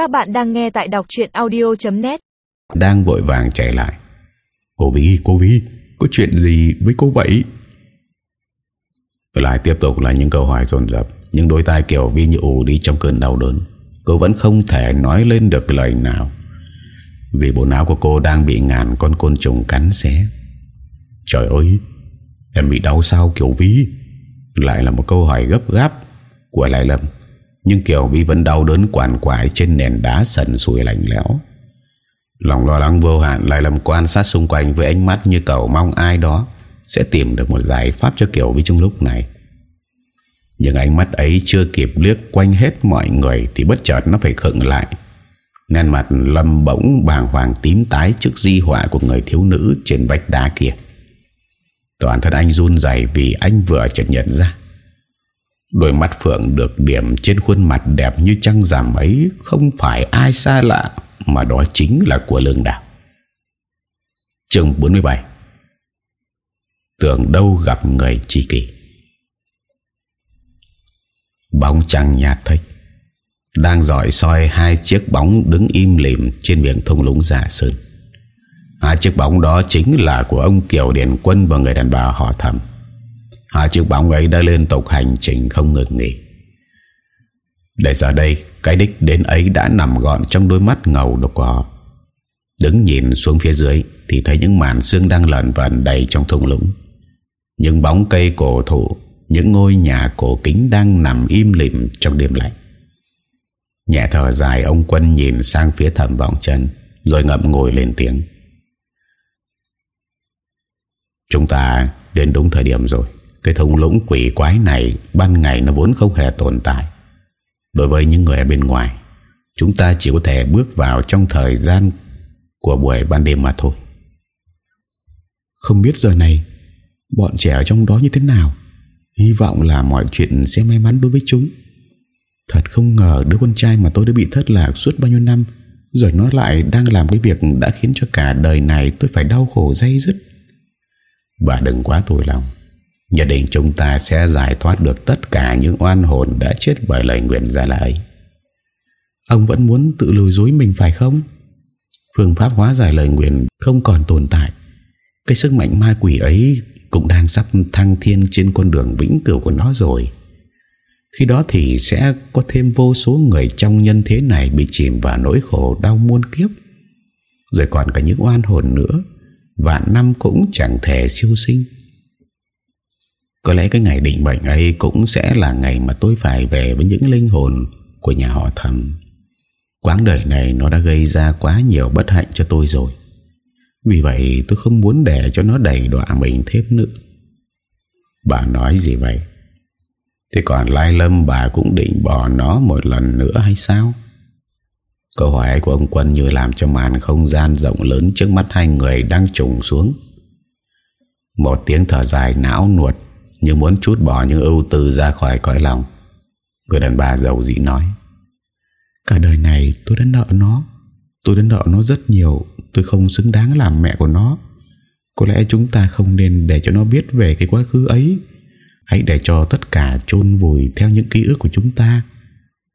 Các bạn đang nghe tại đọc chuyện audio.net Đang vội vàng chạy lại. Cô Vi, cô Vi Có chuyện gì với cô vậy? Lại tiếp tục là những câu hỏi dồn dập Nhưng đôi tai kiểu Vi như ủ đi trong cơn đau đớn. Cô vẫn không thể nói lên được lời nào. Vì bộ não của cô đang bị ngàn con côn trùng cắn xé. Trời ơi Em bị đau sao Kiều Vi Lại là một câu hỏi gấp gáp Của Lại Lâm. Nhưng Kiều Vi vẫn đau đớn quản quại Trên nền đá sần sùi lạnh lẽo. Lòng lo lắng vô hạn Lại làm quan sát xung quanh Với ánh mắt như cầu mong ai đó Sẽ tìm được một giải pháp cho Kiều Vi trong lúc này. Nhưng ánh mắt ấy chưa kịp liếc quanh hết mọi người Thì bất chợt nó phải khựng lại. Nên mặt Lâm bỗng bàng hoàng tím tái Trước di họa của người thiếu nữ Trên vách đá kia. Toàn thân anh run dày vì anh vừa chợt nhận ra. Đôi mắt Phượng được điểm trên khuôn mặt đẹp như trăng giảm ấy, Không phải ai xa lạ, Mà đó chính là của lương đạo Chương 47 Tưởng đâu gặp người chi kỷ. Bóng trăng nhạt thích Đang dọi soi hai chiếc bóng đứng im lìm Trên miệng thung lũng giả sơn. Hai chiếc bóng đó chính là của ông Kiều Điền Quân và người đàn bà họ thầm. Hai chiếc bóng ấy đã liên tục hành trình không ngừng nghỉ. Để giờ đây, cái đích đến ấy đã nằm gọn trong đôi mắt ngầu độc của họ. Đứng nhìn xuống phía dưới thì thấy những màn xương đang lợn vần đầy trong thung lũng. Những bóng cây cổ thụ, những ngôi nhà cổ kính đang nằm im lìm trong đêm lạnh. Nhẹ thở dài ông quân nhìn sang phía thầm vọng chân rồi ngậm ngồi lên tiếng. Chúng ta đến đúng thời điểm rồi cái thung lũng quỷ quái này Ban ngày nó vốn không hề tồn tại. Đối với những người ở bên ngoài, Chúng ta chỉ có thể bước vào Trong thời gian Của buổi ban đêm mà thôi. Không biết giờ này, Bọn trẻ ở trong đó như thế nào. Hy vọng là mọi chuyện sẽ may mắn đối với chúng. Thật không ngờ đứa con trai mà tôi đã bị thất lạc suốt bao nhiêu năm Rồi nó lại đang làm cái việc đã khiến cho cả đời này tôi phải đau khổ dây dứt. Và đừng quá tủi lòng. Nhất định chúng ta sẽ giải thoát được tất cả những oan hồn đã chết bởi lời nguyện ra lại. Ông vẫn muốn tự lùi dối mình phải không? Phương pháp hóa giải lời nguyện không còn tồn tại. Cái sức mạnh ma quỷ ấy cũng đang sắp thăng thiên trên con đường vĩnh cửu của nó rồi. Khi đó thì sẽ có thêm vô số người trong nhân thế này bị chìm vào nỗi khổ đau muôn kiếp. Rồi còn cả những oan hồn nữa, Vạn năm cũng chẳng thể siêu sinh. Có lẽ cái ngày định bệnh ấy Cũng sẽ là ngày mà tôi phải về Với những linh hồn của nhà họ thầm. Quãng đời này Nó đã gây ra quá nhiều bất hạnh cho tôi rồi. Vì vậy tôi không muốn để cho nó đầy đọa mình thêm nữa. Bà nói gì vậy? Thế còn Lai Lâm bà cũng định bỏ nó một lần nữa hay sao? Câu hỏi của ông Quân như làm cho màn không gian rộng lớn trước mắt hai người đang trùng xuống. Một tiếng thở dài não nuột như muốn chút bỏ những ưu tư ra khỏi cõi lòng. Người đàn bà giàu dị nói, Cả đời này tôi đã nợ nó. Tôi đã nợ nó rất nhiều. Tôi không xứng đáng làm mẹ của nó. Có lẽ chúng ta không nên để cho nó biết về cái quá khứ ấy. Hãy để cho tất cả chôn vùi theo những ký ức của chúng ta.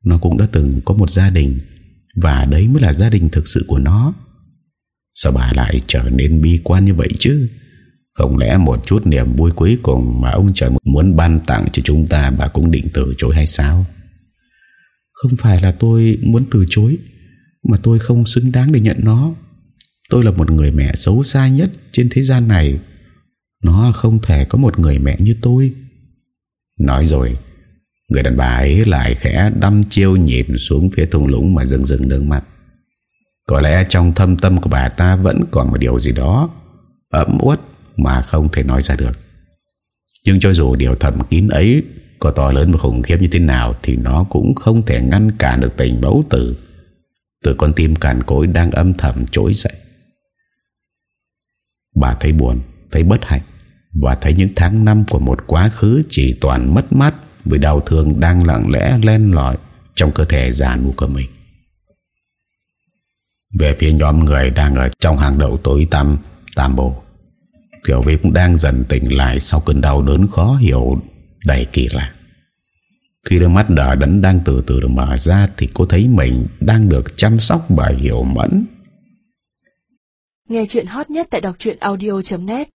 Nó cũng đã từng có một gia đình, và đấy mới là gia đình thực sự của nó. Sao bà lại trở nên bi quan như vậy chứ? Không lẽ một chút niềm vui cuối cùng Mà ông trời muốn ban tặng cho chúng ta Bà cũng định từ chối hay sao? Không phải là tôi muốn từ chối, Mà tôi không xứng đáng để nhận nó. Tôi là một người mẹ xấu xa nhất Trên thế gian này. Nó không thể có một người mẹ như tôi. Nói rồi, Người đàn bà ấy lại khẽ đâm chiêu nhịp xuống phía thung lũng mà rừng rừng nước mặt. Có lẽ trong thâm tâm của bà ta vẫn còn một điều gì đó ấm uất mà không thể nói ra được. Nhưng cho dù điều thầm kín ấy có to lớn và khủng khiếp như thế nào thì nó cũng không thể ngăn cản được tình bấu tử từ con tim càn cối đang âm thầm trỗi dậy. Bà thấy buồn, thấy bất hạnh và thấy những tháng năm của một quá khứ chỉ toàn mất mát vì đau thương đang lặng lẽ len lỏi trong cơ thể già nụ của mình. Về phía nhóm người đang ở trong hàng đậu tối tăm tam bộ, Kiều Vi cũng đang dần tỉnh lại sau cơn đau đớn khó hiểu đầy kỳ lạ. Khi đôi mắt đỏ đấn đang từ từ được mở ra Thì cô thấy mình đang được chăm sóc bởi Hiểu Mẫn Nghe chuyện hot nhất tại đọc audio.net